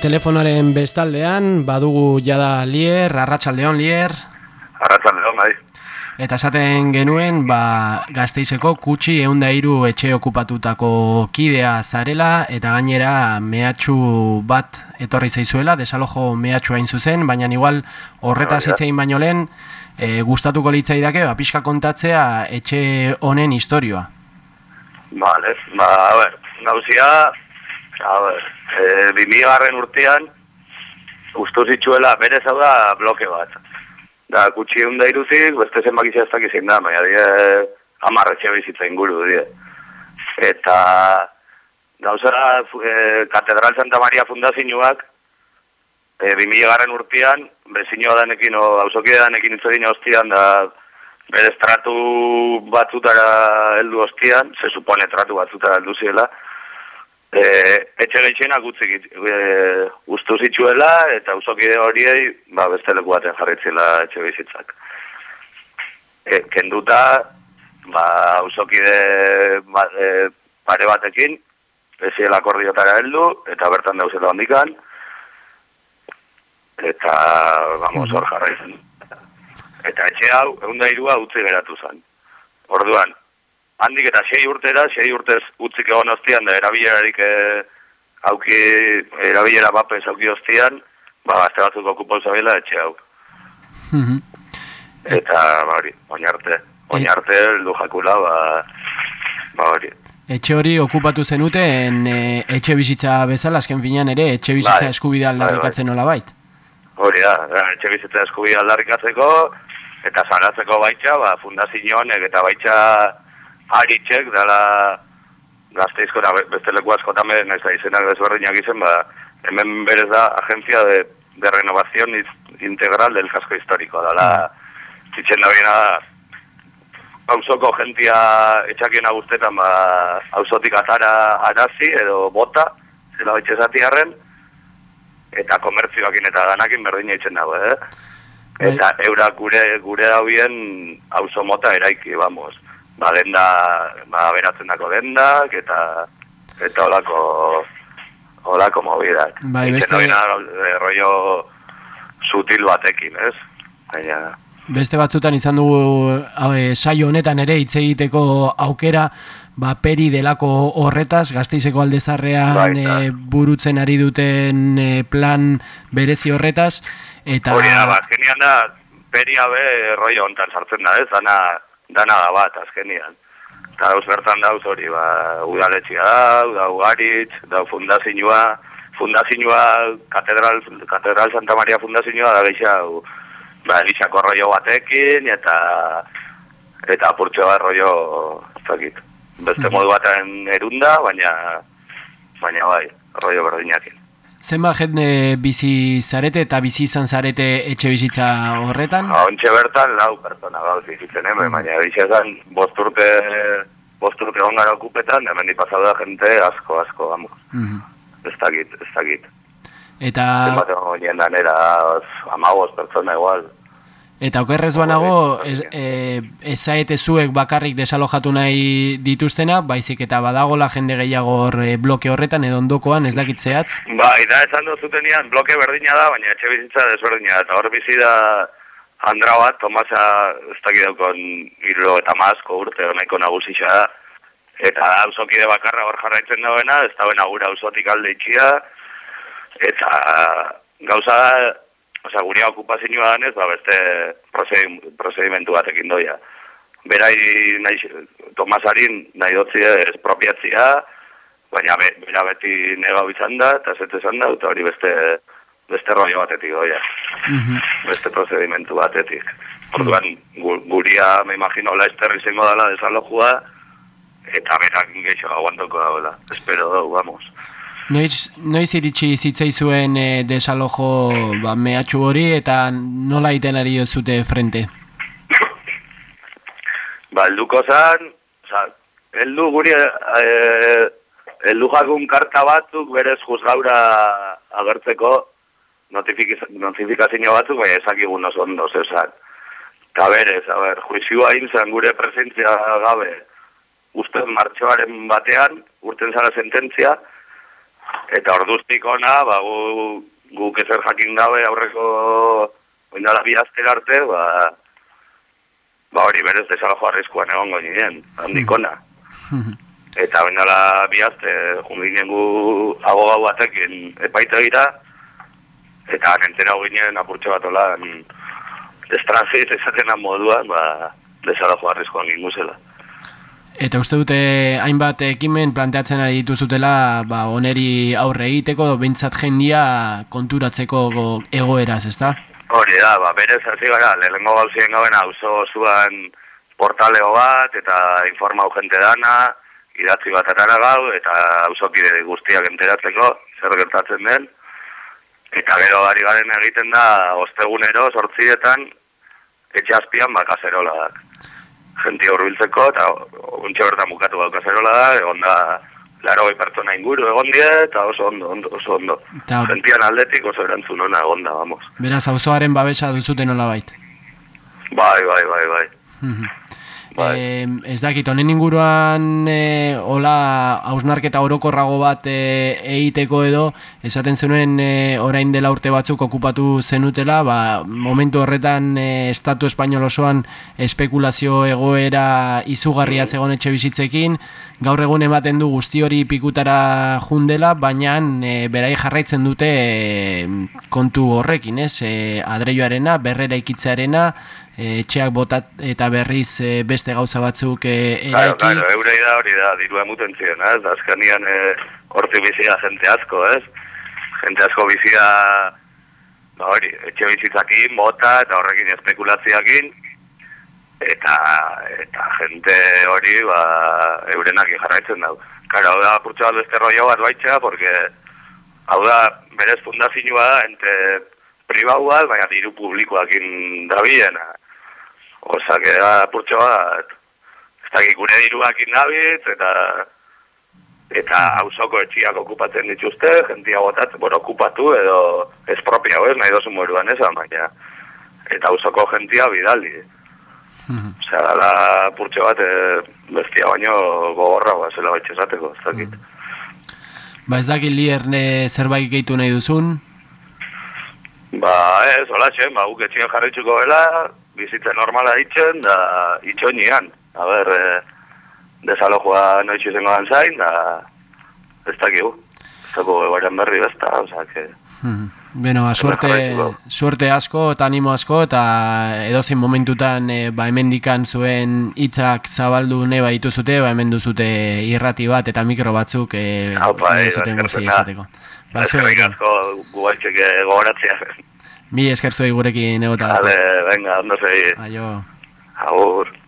Telefonaren bestaldean, badugu jada lier, arratsaldeon lier. Arratsaldeon bai. Eta esaten genuen, ba, gazteizeko kutsi eunda hiru etxe okupatutako kidea zarela, eta gainera mehatxu bat etorri zaizuela, desalojo mehatxu hain zuzen, baina igual da. hitzein baino lehen, e, gustatuko litzaidake, ba, pixka kontatzea etxe honen historioa. Vale, ba, a ber, gauzia, e, bimigarren urtean, ustu zitzuela, berez hau da bloke bat. Da, kutsi egun da iruzik, beste zenbakizia ez dakizien da, baina die, amarretxe bizitza inguru, die. Eta, gauza, e, Katedral Santa Maria fundazioak, e, bimigarren urtean, bezino danekin, o, hausokide danekin itzegin ostian, da, bere tratu batzutara heldu ostian, se supone tratu batzutara heldu ziela, e, etxe gehienak utzik e, ustu zitzuela, eta usokide horiei ba, beste leku baten jarritzela etxe bizitzak. E, kenduta, ba, usokide ba, e, pare batekin, eziel akordiotara heldu, eta bertan dauzela hondikan, eta, vamos, hor jarraitzen. Eta etxe hau, egun da irua utzi geratu zen. Orduan, handik eta sei urtera, sei urtez utzik egon ostian, da erabilerarik eh, auki, erabilera bapes auki ostian, ba, gazte batzuk okupau zabela etxe hau. Eta, ba, hori, oinarte, oinarte, heldu jakula, ba, ba, hori. Etxe hori okupatu zenuten e, etxe bizitza bezala, azken finean ere, etxe bizitza Bai, eskubidea bai, bai. aldarrikatzen nola bait. Hori da, etxe bizitza eskubia aldarrikatzeko, eta zaratzeko baitxa, ba, fundazionek eta baitxa haritxek, dala gazteizko, da, beste leku askotan beren, ez da izenak desberdinak izen, ba, hemen berez da, agencia de, de renovación integral del casco histórico, dala, zitzen da biena, hausoko jentia etxakien guztetan, ba, hausotik atara arazi edo bota, zela baitxe zatiarren, eta komertzioakin eta danakin berdina itzen dago, eh? Eta eura gure gure daubien auzo mota eraiki, vamos. Ba, denda, ba, beratzen dako dendak, eta eta olako olako mobidak. Bai, beste- eh, rollo sutil batekin, ez? Baina, beste batzutan izan dugu e, saio honetan ere hitz egiteko aukera ba, peri delako horretaz, gazteizeko aldezarrean Bai, e, burutzen ari duten e, plan berezi horretaz, eta... Hori da, ba, azkenian da, peria be rollo hontan sartzen da, ez, dana, dana da bat, azkenian. Eta dauz bertan dauz hori, ba, udaletxia da, da ugaritz, da fundazioa, fundazioa, katedral, katedral Santa Maria fundazioa, da geixa, ba, geixako rollo batekin, eta eta apurtxo bat rollo, ez beste modu baten erunda, baina, baina bai, rollo berdinakin. Zenba jende bizi zarete eta bizi izan zarete etxe bizitza horretan? Ontxe bertan lau pertsona gauz bizitzen hemen, baina egitea zen bost urte, bost urte ongara okupetan, hemen pasatu da jente asko, asko, vamos. Mhm. Ez dakit, ez dakit. Eta, Zenbat egon jendan era, amagos pertsona igual. Eta okerrez banago, ez, e, zuek bakarrik desalojatu nahi dituztena, baizik eta badagola jende gehiago hor e, bloke horretan edo ondokoan, ez dakit zehatz? Bai, da esan duzutenean, bloke berdina da, baina etxe bizitza desberdina da. Eta hor bizi da Andra bat, Tomasa, ez dakit daukon, irro eta mazko urte, nahiko nagusitza da. Eta auzokide bakarra hor jarraitzen dauena, ez dauen agura auzotik alde itxia. Eta gauza da, osea, gurea okupazioa danez, ba beste prozedim- prozedimentu batekin doia. Berai, nahi, Tomasarin nahi dotzi espropiatzia, baina be, bera beti negau izan da, eta zete izan da, eta hori beste, beste rollo batetik doia, beste prozedimentu batetik. Orduan, gu, guria, me imagino, la esterri zengo dela desalojua, eta berak gehiago aguantoko dagoela. Espero dugu, vamos. Noiz, noiz iritsi zitzaizuen e, desalojo ba, mehatxu hori eta nola iten ari zute frente? Ba, helduko zan, oza, heldu guri, eh, heldu jakun karta batzuk berez juzgaura agertzeko notifikazio batzuk, baina ezakigun oso ondo zezan. Eta berez, a ber, juizioa inzan gure presentzia gabe, uste martxoaren batean, urten zara sententzia, eta orduztik ona, ba, gu, guk ezer jakin gabe aurreko oindala bi arte, ba, ba hori berez desalojo arriskuan egongo ginen, handikona. Eta oindala bi azte, junginen gu abogau batekin epaitegira, eta nentera ginen apurtxe bat olan destranzit esaten moduan, ba, desalojo arriskuan gingu zela. Eta uste dute hainbat ekimen planteatzen ari dituzutela ba, oneri aurre egiteko, bintzat jendia konturatzeko go- egoeraz, ezta? Hori da, ba, berez hasi gara, lehenengo gauzien gauen auzo zuan portaleo bat, eta informau jente dana, idatzi bat atara gau, eta auzokide guztiak enteratzeko, zer gertatzen den. Eta gero gari garen egiten da, ostegunero, sortzietan, etxe azpian, ba, kaserolak. Genti hurbiltzeko, eta ontxe bertan bukatu gau kaserola da, egon da, laro pertsona inguru egon die, eta oso ondo, ondo oso ondo. Eta- Gentian aldetik oso erantzun ona egon da, vamos. Beraz, auzoaren babesa duzute nola bait. Bai, bai, bai, bai. Eh, ez dakit, honen inguruan e, hola hausnarketa orokorrago bat e, egiteko edo, esaten zenuen e, orain dela urte batzuk okupatu zenutela, ba, momentu horretan e, estatu espainol osoan espekulazio egoera izugarria zegoen etxe bizitzekin, gaur egun ematen du guzti hori pikutara jundela, baina e, berai jarraitzen dute e, kontu horrekin, ez? E, adreioarena, berrera ikitzearena, e, etxeak botat eta berriz e, beste gauza batzuk e, Claro, eraiki. claro, eurei da hori da, diru emuten ziren, ez? Azkanian e, horti bizia jente asko, ez? Jente asko bizia, ba hori, etxe bizitzakin, bota eta horrekin espekulazioakin, eta, eta jente hori, ba, eurenak jarraitzen dau. Claro, hau da, purtsu bat beste rollo bat baitxa, porque hau da, berez fundazioa da, ente pribau bat, baina diru publikoakin dabiena. Osa, que da, purtsu bat, ez dakit gure diruakin nabitz, eta eta auzoko etxiak okupatzen dituzte, jentia botat, bueno, okupatu edo espropia, ez, nahi dozu moruan esan, baina eta auzoko jentia bidali. Osea, dala purtxe bat, e, bestia baino gogorra ba, zela baitxe esateko, ez dakit. Ba ez dakit lierne zerbait gehitu nahi duzun, Ba, ez, hola txen, ba, guk etxian jarritxuko dela, bizitza normala ditzen, da itxoinian. A ber, e, desalojua noiz izango zain, da ez dakigu. Ez dakigu egoaren berri besta, oza, que... Hmm. Beno, ba, suerte, suerte asko eta animo asko eta edozein momentutan e, ba, hemendikan zuen hitzak zabaldu ne dituzute, ba, hemen duzute irrati bat eta mikro batzuk e, Aupa, e, zuten guzti esateko. Ba, asko guaitzek gogoratzea. Mi esker zuei gurekin egota. Vale, venga, ondo segi. Aio. Agur.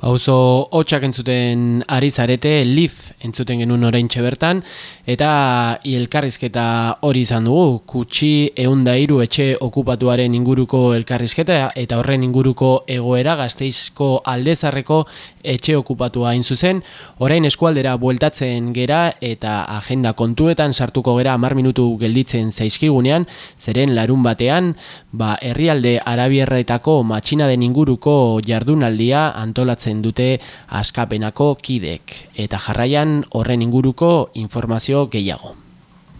Auzo hotxak entzuten ari zarete, Leaf entzuten genuen orain bertan eta elkarrizketa hori izan dugu, kutsi eunda iru etxe okupatuaren inguruko elkarrizketa eta horren inguruko egoera gazteizko aldezarreko etxe okupatua zuzen, orain eskualdera bueltatzen gera eta agenda kontuetan sartuko gera amar minutu gelditzen zaizkigunean, zeren larun batean, ba, herrialde arabierretako matxina den inguruko jardunaldia antolatzen dute askapenako kidek eta jarraian horren inguruko informazio gehiago.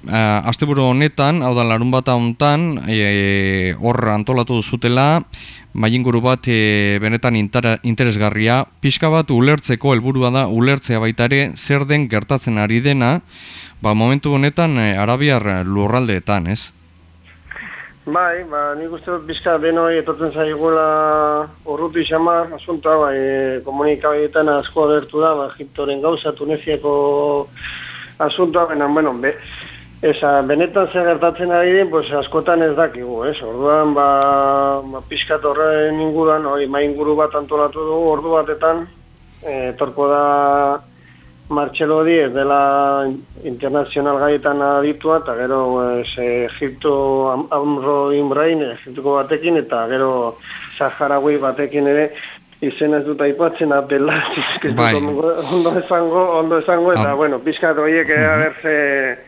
Uh, Asteburu honetan, hau da larun bat hontan, e, hor antolatu zutela, mainguru bat e, benetan interesgarria, pixka bat ulertzeko helburua da ulertzea baita ere zer den gertatzen ari dena, ba momentu honetan e, arabiar lurraldeetan, ez? Bai, ba, nik uste dut bizka benoi etortzen zaigula horrutu xamar, asuntoa, bai, komunikabaietan asko agertu da, ba, Egiptoren gauza, Tunesiako asuntoa, baina, bueno, be, esa, benetan zer gertatzen ari den, pues, askotan ez dakigu, ez? Orduan, ba, ba pizkat horren inguruan, oi, ma inguru bat antolatu dugu, ordu batetan, e, torko da Marcelo Diez dela internazional gaietan aditua, eta gero es, Egipto Amro Imbrain, Egiptuko batekin, eta gero Saharaui batekin ere, izen ez dut aipatzen apela, *laughs* ez Bai. ondo esango, ondo esango, eta, Ah. bueno, pizkat horiek mm -hmm. berze,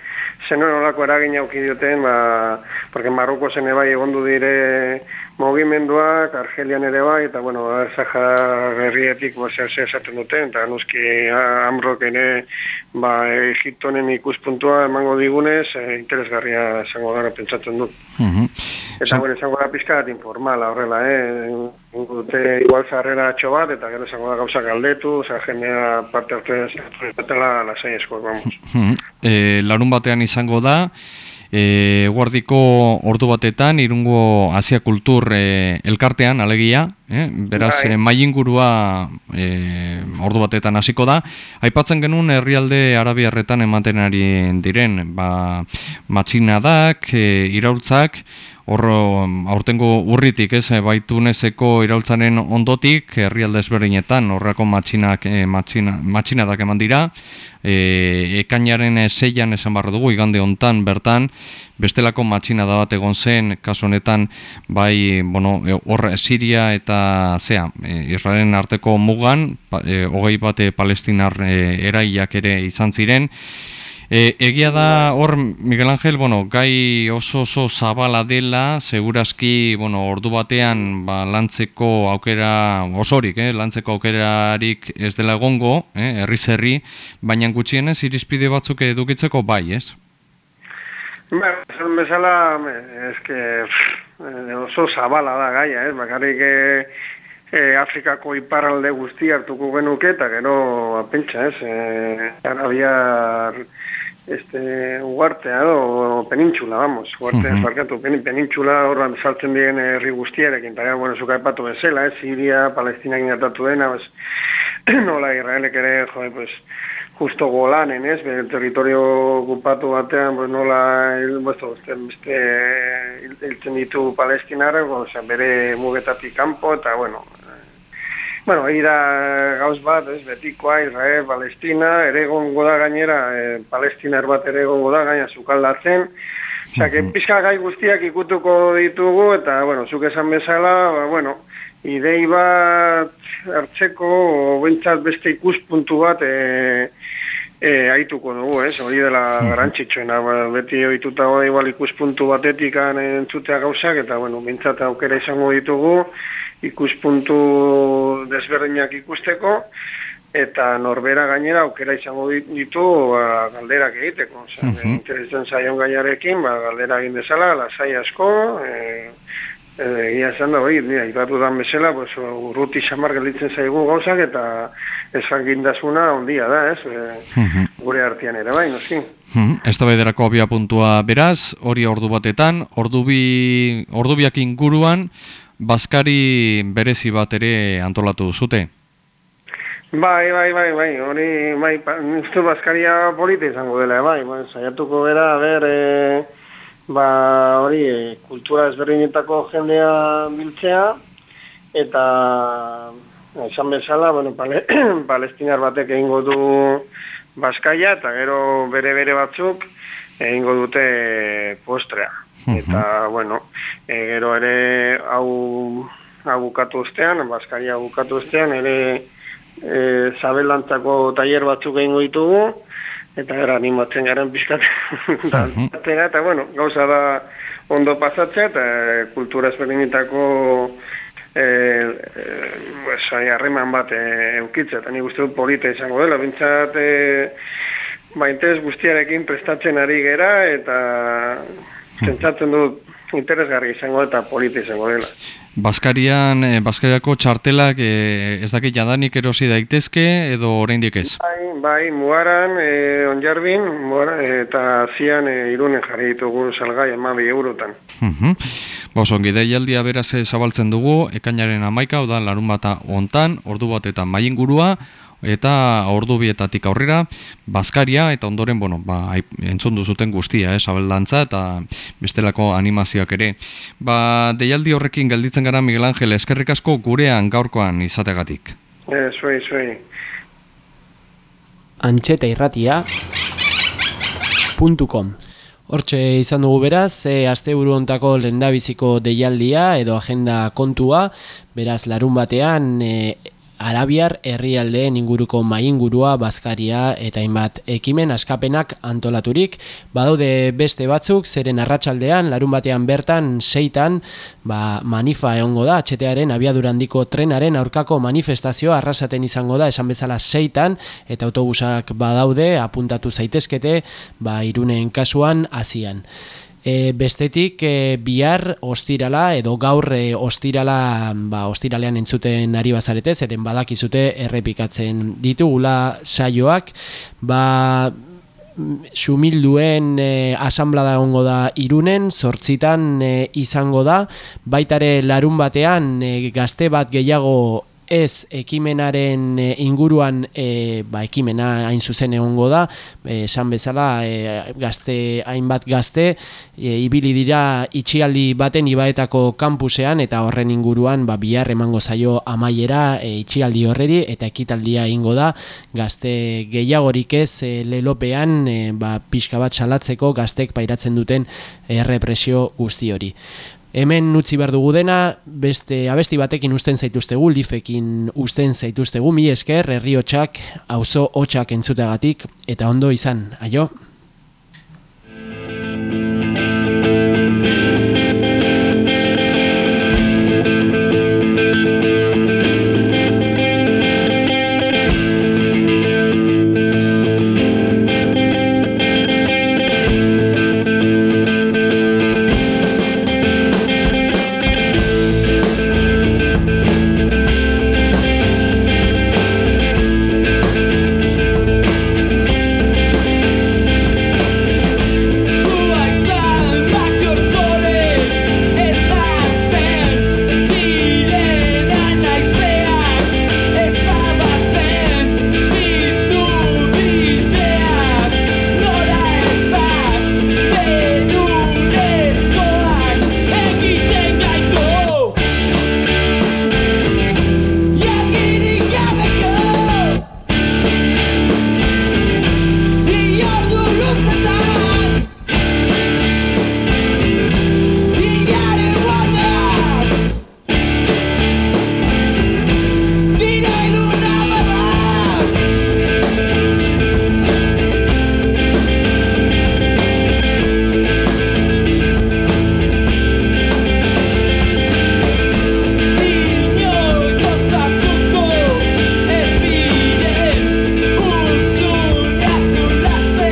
zenuen olako eragin auki dioten, ba, porque Marroko zen bai egondu dire mugimenduak, Argelian ere bai, eta, bueno, herrietik, ba, zer zer esaten duten, eta nuski Amrok ere, ba, Egiptonen ikuspuntua emango digunez, eh, interesgarria esango gara pentsatzen dut. Mhm. Eta, bueno, esango da pizka bat informala horrela, eh? Dute igual zarrera atxo bat, eta gero esango da gauza galdetu, oza, jendea parte hartu ezatela lasai esko, vamos. Mhm. E, larun batean izango da, e, guardiko ordu batetan, irungo Asia Kultur e, elkartean, alegia, eh? beraz, Bai. e, maingurua e, ordu batetan hasiko da. Aipatzen genuen herrialde arabiarretan ematen ari diren, ba, matxinadak, e, iraultzak, Horro, aurtengo urritik, ez, baitunezeko iraultzaren ondotik, herrialde ezberdinetan, horrako matxinak, e, matxina, matxinadak eman dira, e, ekainaren seian esan barra dugu, igande hontan bertan, bestelako matxinada bat egon zen, kasu honetan, bai, bueno, hor Siria eta, zea, Israelen arteko mugan, pa, e, hogei bate palestinar e, eraiak ere izan ziren, E, egia da hor Miguel Ángel, bueno, gai oso oso zabala dela, segurazki, bueno, ordu batean ba, lantzeko aukera osorik, eh, lantzeko aukerarik ez dela egongo, eh, herri, baina gutxienez irizpide batzuk edukitzeko bai, ez? Ba, esan bezala, eske, pff, eh, oso zabala da gaia, ez, bakarrik eh, eh, Afrikako iparralde guzti hartuko genuke, eta gero, ba, pentsa, ez, eh, Arabiar, este, uartea, o penintxula, vamos, uartea, Mhm. barkatu, pen, penintxula horran saltzen diren herri guztiarekin, eta, bueno, zuka epatu bezala, ez, Siria, Palestina gertatu dena, pues, *clears throat* nola Israelek ere, jo, pues, justo golanen, ez, bere territorio okupatu batean, pues nola, besto, beste, beste hiltzen ditu palestinarrak, osea, bere mugetatik kanpo, eta, bueno, eh, bueno, hori da gauz bat, ez, betikoa, Israel, Palestina, ere egongo da gainera, eh, palestinar bat ere egongo da gaina zukaldatzen, Osea, que pizka gai guztiak ikutuko ditugu, eta, bueno, zuk esan bezala, ba, bueno, idei bat hartzeko, bentsat beste ikuspuntu bat, e, e, aituko dugu, ez? Hori dela garrantzitsuena, ba, beti ohituta igual ikuspuntu batetik entzutea gauzak, eta, bueno, bentsat aukera izango ditugu, ikuspuntu desberdinak ikusteko, eta norbera gainera aukera izango dit- ditu ba, galderak egiteko. Osea, Mhm. interesan zaion gaiarekin, ba, galdera egin dezala, lasai asko, e, egia esan da, hori, dira, ipatu dan bezala, pues, urruti xamar gelditzen zaigu gauzak, eta ezagindasuna ondia da, ez? E, gure artean ere, bai, noski. Mhm. Eztabaiderako abia puntua beraz, hori ordu batetan, ordubi, ordubiak inguruan, Baskari berezi bat ere antolatu zute. Bai, bai, bai, bai, hori, bai, uste Baskaria polita izango dela, bai, bai, saiatuko bera, ber, e, ba, hori, e, kultura ezberdinetako jendea biltzea, eta, esan bezala, bueno, pale, *clears throat* palestinar batek egingo du Baskaia, eta gero bere-bere batzuk egingo dute postrea. Eta, bueno, e, gero ere hau, hau bukatu ostean, Baskaria bukatu ostean, ere e, zabelantzako tailer batzuk egingo ditugu, eta era animatzen garen pixkat dantzatzera, eta bueno, gauza da ondo pasatzea, eta e, kultura ezberdinetako e, e, harreman bat e, eukitzea, eta nik uste dut polita izango dela, bintzat e, ba, interes guztiarekin prestatzen ari gera, eta *laughs* pentsatzen dut interesgarri izango eta polita izango dela. Baskarian, eh, Baskariako txartelak eh, ez dakit jadanik erosi daitezke edo oraindik ez. Bai, bai, mugaran, e, onjarbin, mugaran, eta zian e, irunen jarri ditugu salgai emabi eurotan. Mhm. Ba, Oso, gideialdia beraz zabaltzen dugu, ekainaren amaika, oda larun bata ontan, ordu batetan maien gurua, eta ordu bietatik aurrera, Baskaria, eta ondoren, bueno, ba, entzun duzuten guztia, eh, sabeldantza, eta bestelako animazioak ere. Ba, deialdi horrekin gelditzen gara Miguel Ángel, eskerrik asko gurean gaurkoan izategatik. E, zuei, zuei. antxeta irratia com. Hortxe izan dugu beraz, e, asteburu hontako lendabiziko deialdia edo agenda kontua, beraz larun batean e, Arabiar herrialdeen inguruko maingurua, bazkaria eta hainbat ekimen askapenak antolaturik. Badaude beste batzuk, zeren arratsaldean larun batean bertan seitan ba, manifa egongo da, atxetearen abiadurandiko trenaren aurkako manifestazioa arrasaten izango da, esan bezala seitan, eta autobusak badaude, apuntatu zaitezkete, ba, irunen kasuan, hasian. E, bestetik e, bihar ostirala edo gaur e, ostirala ba, ostiralean entzuten ari bazarete, zeren badakizute errepikatzen ditugula saioak, ba, sumilduen e, asamblada ongo da irunen, sortzitan e, izango da, baitare larun batean e, gazte bat gehiago ez ekimenaren eh, inguruan e, ba, ekimena hain zuzen egongo da, eh, esan bezala e, gazte, hainbat gazte e, ibili dira itxialdi baten ibaetako kampusean eta horren inguruan ba, bihar emango zaio amaiera e, itxialdi horreri eta ekitaldia ingo da gazte gehiagorik ez e, lelopean e, ba, pixka bat salatzeko gaztek pairatzen duten errepresio guzti hori. Hemen utzi behar dugu dena, beste abesti batekin usten zaituztegu, lifekin usten zaituztegu, mi esker, herriotxak, auzo hotxak entzutegatik, eta ondo izan, aio?